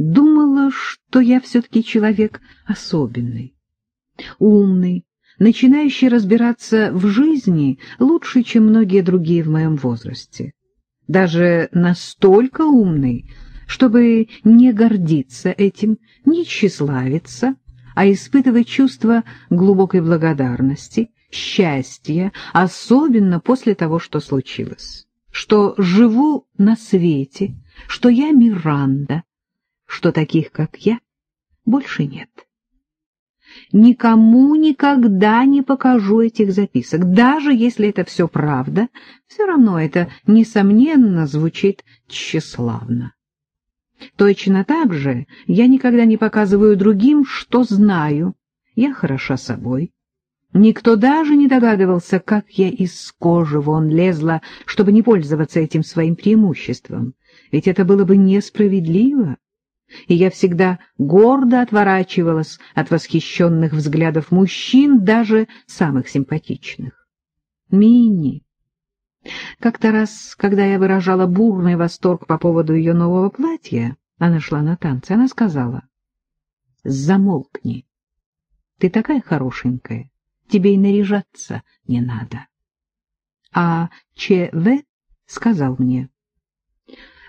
Думала, что я все-таки человек особенный, умный, начинающий разбираться в жизни лучше, чем многие другие в моем возрасте. Даже настолько умный, чтобы не гордиться этим, не тщеславиться, а испытывать чувство глубокой благодарности, счастья, особенно после того, что случилось, что живу на свете, что я Миранда, что таких, как я, больше нет. Никому никогда не покажу этих записок, даже если это все правда, все равно это, несомненно, звучит тщеславно. Точно так же я никогда не показываю другим, что знаю. Я хороша собой. Никто даже не догадывался, как я из кожи вон лезла, чтобы не пользоваться этим своим преимуществом. Ведь это было бы несправедливо. И я всегда гордо отворачивалась от восхищенных взглядов мужчин, даже самых симпатичных. Мини. Как-то раз, когда я выражала бурный восторг по поводу ее нового платья, она шла на танцы, она сказала, «Замолкни, ты такая хорошенькая, тебе и наряжаться не надо». А ЧВ сказал мне,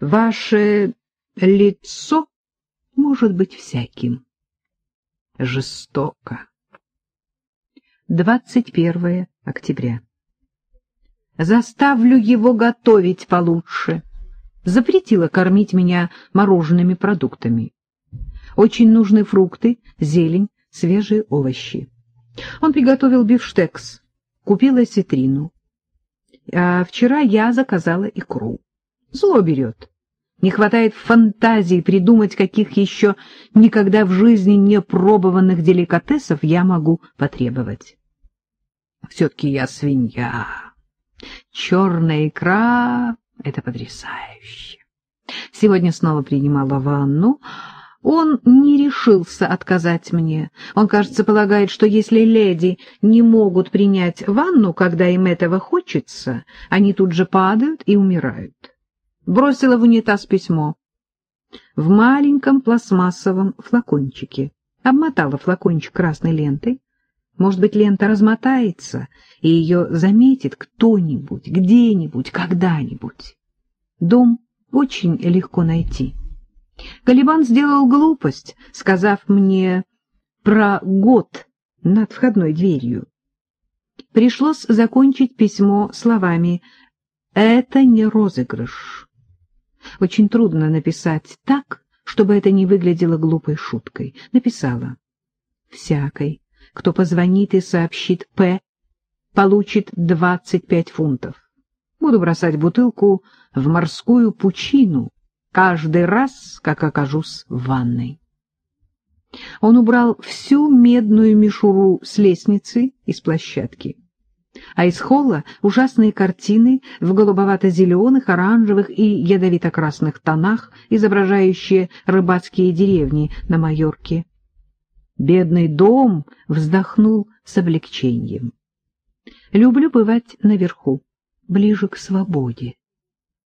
«Ваше лицо может быть всяким». Жестоко. 21 октября заставлю его готовить получше. Запретила кормить меня мороженными продуктами. Очень нужны фрукты, зелень, свежие овощи. Он приготовил бифштекс, купила осетрину. А вчера я заказала икру. Зло берет. Не хватает фантазии придумать, каких еще никогда в жизни не пробованных деликатесов я могу потребовать. Все-таки я свинья. Черная икра — это потрясающе. Сегодня снова принимала ванну. Он не решился отказать мне. Он, кажется, полагает, что если леди не могут принять ванну, когда им этого хочется, они тут же падают и умирают. Бросила в унитаз письмо. В маленьком пластмассовом флакончике. Обмотала флакончик красной лентой, может быть, лента размотается, и ее заметит кто-нибудь, где-нибудь, когда-нибудь. Дом очень легко найти. Калибан сделал глупость, сказав мне про год над входной дверью. Пришлось закончить письмо словами «Это не розыгрыш». Очень трудно написать так, чтобы это не выглядело глупой шуткой. Написала «Всякой кто позвонит и сообщит «П», получит 25 фунтов. Буду бросать бутылку в морскую пучину каждый раз, как окажусь в ванной. Он убрал всю медную мишуру с лестницы и с площадки. А из холла ужасные картины в голубовато-зеленых, оранжевых и ядовито-красных тонах, изображающие рыбацкие деревни на Майорке. Бедный дом вздохнул с облегчением. Люблю бывать наверху, ближе к свободе.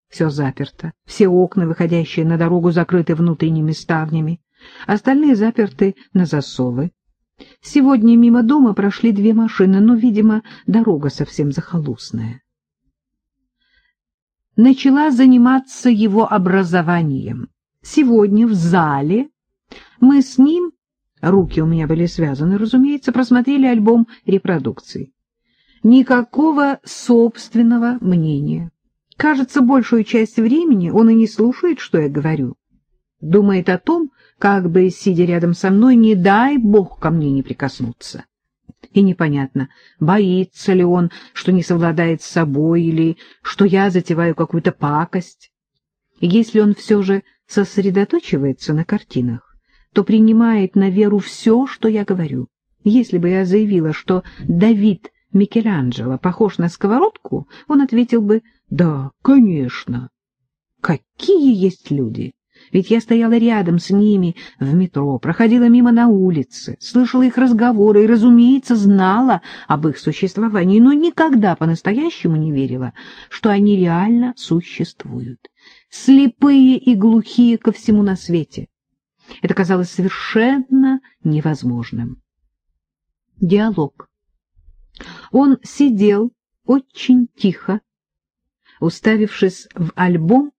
Все заперто, все окна, выходящие на дорогу, закрыты внутренними ставнями, остальные заперты на засовы. Сегодня мимо дома прошли две машины, но, видимо, дорога совсем захолустная. Начала заниматься его образованием. Сегодня в зале мы с ним руки у меня были связаны, разумеется, просмотрели альбом репродукций. Никакого собственного мнения. Кажется, большую часть времени он и не слушает, что я говорю. Думает о том, как бы, сидя рядом со мной, не дай бог ко мне не прикоснуться. И непонятно, боится ли он, что не совладает с собой, или что я затеваю какую-то пакость. Если он все же сосредоточивается на картинах, то принимает на веру все, что я говорю. Если бы я заявила, что Давид Микеланджело похож на сковородку, он ответил бы «Да, конечно». Какие есть люди! Ведь я стояла рядом с ними в метро, проходила мимо на улице, слышала их разговоры и, разумеется, знала об их существовании, но никогда по-настоящему не верила, что они реально существуют, слепые и глухие ко всему на свете Это казалось совершенно невозможным. Диалог. Он сидел очень тихо, уставившись в альбом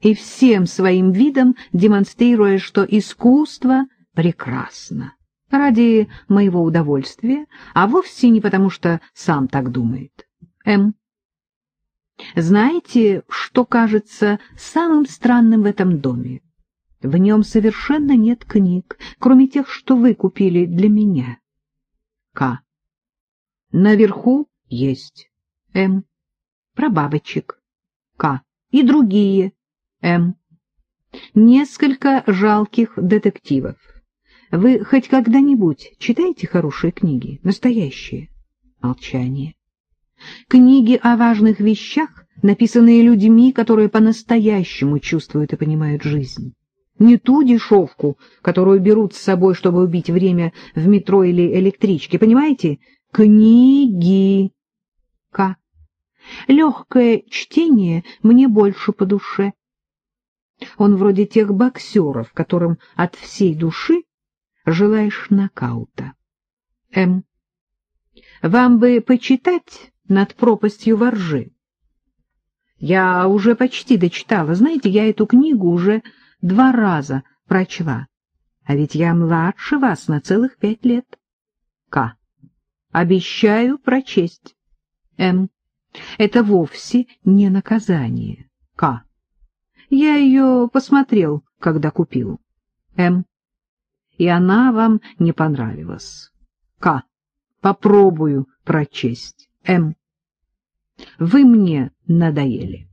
и всем своим видом демонстрируя, что искусство прекрасно, ради моего удовольствия, а вовсе не потому, что сам так думает. М. Знаете, что кажется самым странным в этом доме? В нем совершенно нет книг, кроме тех, что вы купили для меня. К. Наверху есть. М. Про бабочек. К. И другие. М. Несколько жалких детективов. Вы хоть когда-нибудь читаете хорошие книги, настоящие? Молчание. Книги о важных вещах, написанные людьми, которые по-настоящему чувствуют и понимают жизнь. Не ту дешевку, которую берут с собой, чтобы убить время в метро или электричке, понимаете? Книги. К. Легкое чтение мне больше по душе. Он вроде тех боксеров, которым от всей души желаешь нокаута. М. Вам бы почитать над пропастью воржи. Я уже почти дочитала. Знаете, я эту книгу уже два раза прочла. А ведь я младше вас на целых пять лет. К. Обещаю прочесть. М. Это вовсе не наказание. К. Я ее посмотрел, когда купил. М. И она вам не понравилась. К. Попробую прочесть. М. Вы мне надоели.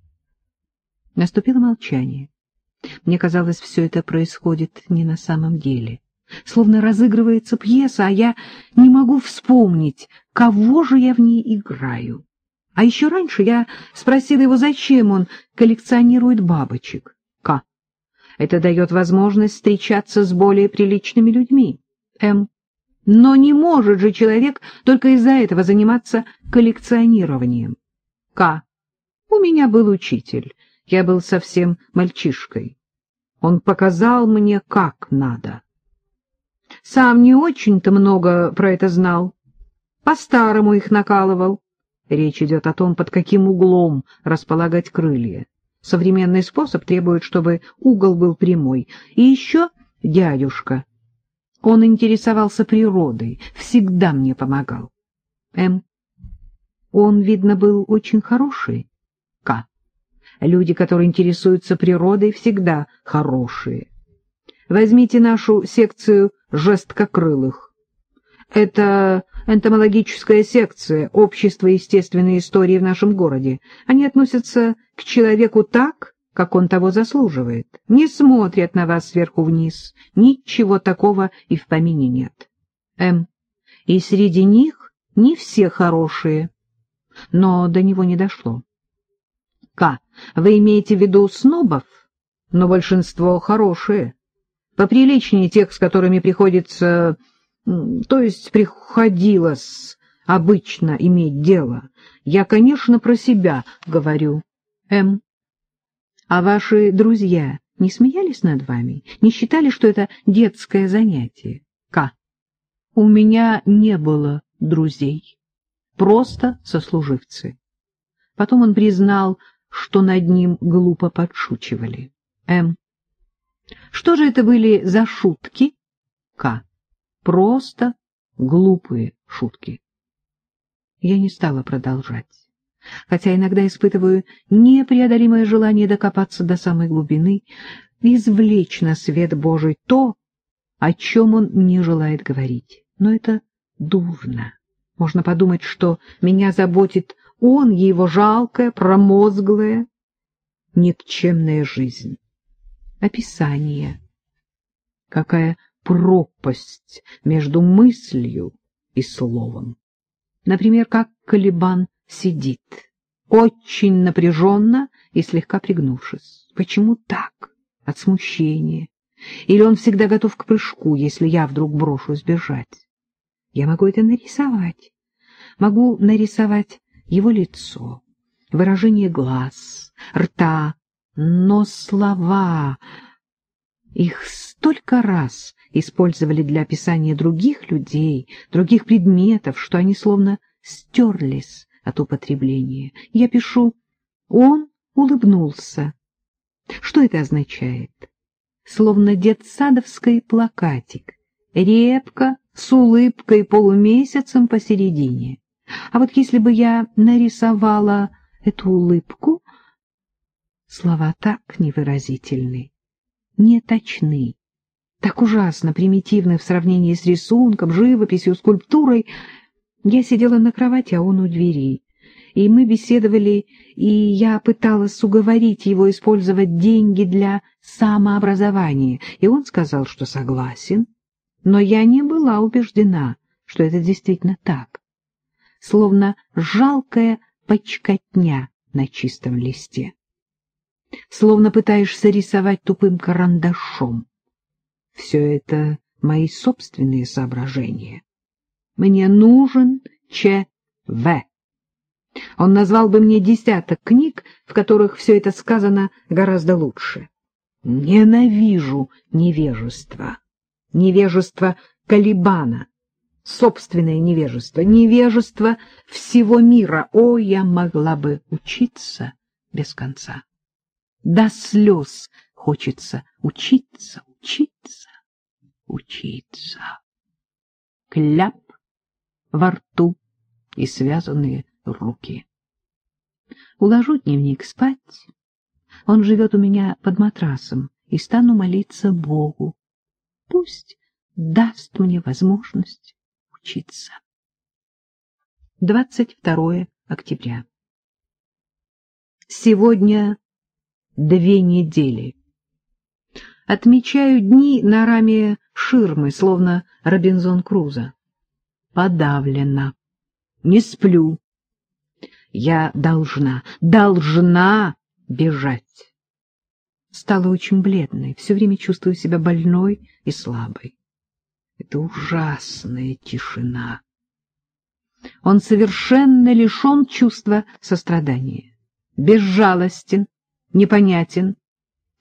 Наступило молчание. Мне казалось, все это происходит не на самом деле. Словно разыгрывается пьеса, а я не могу вспомнить, кого же я в ней играю. А еще раньше я спросила его, зачем он коллекционирует бабочек. К. Это дает возможность встречаться с более приличными людьми. М. Но не может же человек только из-за этого заниматься коллекционированием. К. У меня был учитель. Я был совсем мальчишкой. Он показал мне, как надо. Сам не очень-то много про это знал. По-старому их накалывал. Речь идет о том, под каким углом располагать крылья. Современный способ требует, чтобы угол был прямой. И еще дядюшка. Он интересовался природой, всегда мне помогал. М. Он, видно, был очень хороший. К. Люди, которые интересуются природой, всегда хорошие. Возьмите нашу секцию жесткокрылых. Это энтомологическая секция Общества естественной истории в нашем городе. Они относятся к человеку так, как он того заслуживает. Не смотрят на вас сверху вниз. Ничего такого и в помине нет. М. И среди них не все хорошие. Но до него не дошло. К. Вы имеете в виду снобов? Но большинство хорошие. Поприличнее тех, с которыми приходится то есть приходилось обычно иметь дело. Я, конечно, про себя говорю. М. А ваши друзья не смеялись над вами? Не считали, что это детское занятие? К. У меня не было друзей. Просто сослуживцы. Потом он признал, что над ним глупо подшучивали. М. Что же это были за шутки? К. Просто глупые шутки. Я не стала продолжать, хотя иногда испытываю непреодолимое желание докопаться до самой глубины, извлечь на свет Божий то, о чем он не желает говорить. Но это дурно. Можно подумать, что меня заботит он, его жалкая, промозглая, никчемная жизнь. Описание. Какая пропасть между мыслью и словом. Например, как Калибан сидит, очень напряженно и слегка пригнувшись. Почему так? От смущения. Или он всегда готов к прыжку, если я вдруг брошусь бежать? Я могу это нарисовать. Могу нарисовать его лицо, выражение глаз, рта, но слова Их столько раз использовали для описания других людей, других предметов, что они словно стерлись от употребления. Я пишу «он улыбнулся». Что это означает? Словно детсадовский плакатик, репка с улыбкой полумесяцем посередине. А вот если бы я нарисовала эту улыбку, слова так невыразительны, неточны, так ужасно примитивны в сравнении с рисунком, живописью, скульптурой. Я сидела на кровати, а он у двери, и мы беседовали, и я пыталась уговорить его использовать деньги для самообразования, и он сказал, что согласен, но я не была убеждена, что это действительно так словно жалкая почкотня на чистом листе. Словно пытаешься рисовать тупым карандашом. Все это мои собственные соображения. Мне нужен Ч.В. Он назвал бы мне десяток книг, в которых все это сказано гораздо лучше. Ненавижу невежество. Невежество Калибана, собственное невежество, невежество всего мира. О, я могла бы учиться без конца. До слез хочется учиться, учиться, учиться. Кляп во рту и связанные руки. Уложу дневник спать. Он живет у меня под матрасом, и стану молиться Богу. Пусть даст мне возможность учиться. 22 октября. Сегодня две недели. Отмечаю дни на раме ширмы, словно Робинзон Крузо. Подавлена. Не сплю. Я должна, должна бежать. Стала очень бледной, все время чувствую себя больной и слабой. Это ужасная тишина. Он совершенно лишен чувства сострадания, безжалостен, непонятен.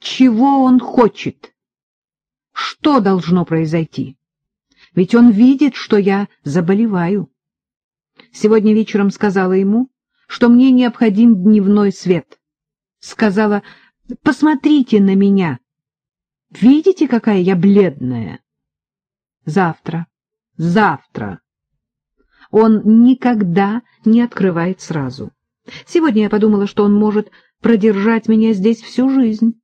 Чего он хочет? Что должно произойти? Ведь он видит, что я заболеваю. Сегодня вечером сказала ему, что мне необходим дневной свет. Сказала, посмотрите на меня. Видите, какая я бледная? Завтра. Завтра. Он никогда не открывает сразу. Сегодня я подумала, что он может продержать меня здесь всю жизнь.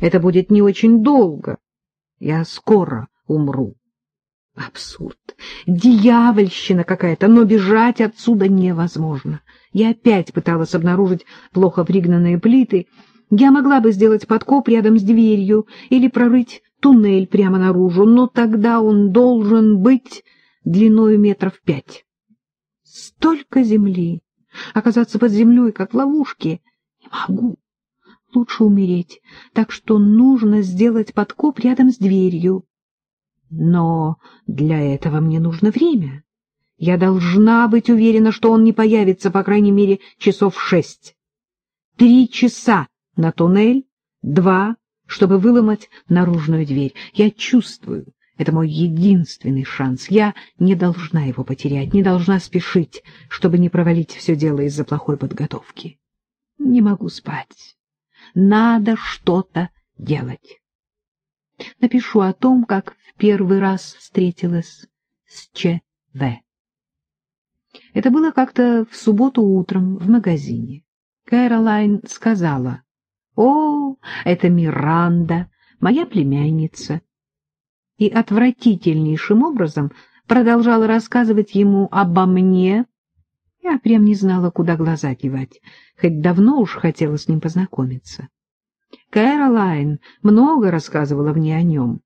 Это будет не очень долго. Я скоро умру. Абсурд. Дьявольщина какая-то, но бежать отсюда невозможно. Я опять пыталась обнаружить плохо пригнанные плиты. Я могла бы сделать подкоп рядом с дверью или прорыть туннель прямо наружу, но тогда он должен быть длиной метров пять. Столько земли! Оказаться под землей, как в ловушке, не могу. Лучше умереть, так что нужно сделать подкоп рядом с дверью. Но для этого мне нужно время. Я должна быть уверена, что он не появится, по крайней мере, часов шесть. Три часа на туннель, два чтобы выломать наружную дверь. Я чувствую, это мой единственный шанс. Я не должна его потерять, не должна спешить, чтобы не провалить все дело из-за плохой подготовки. Не могу спать. Надо что-то делать. Напишу о том, как в первый раз встретилась с Ч.В. Это было как-то в субботу утром в магазине. Кэролайн сказала — о, это Миранда, моя племянница. И отвратительнейшим образом продолжала рассказывать ему обо мне. Я прям не знала, куда глаза кивать, хоть давно уж хотела с ним познакомиться. Кэролайн много рассказывала мне о нем.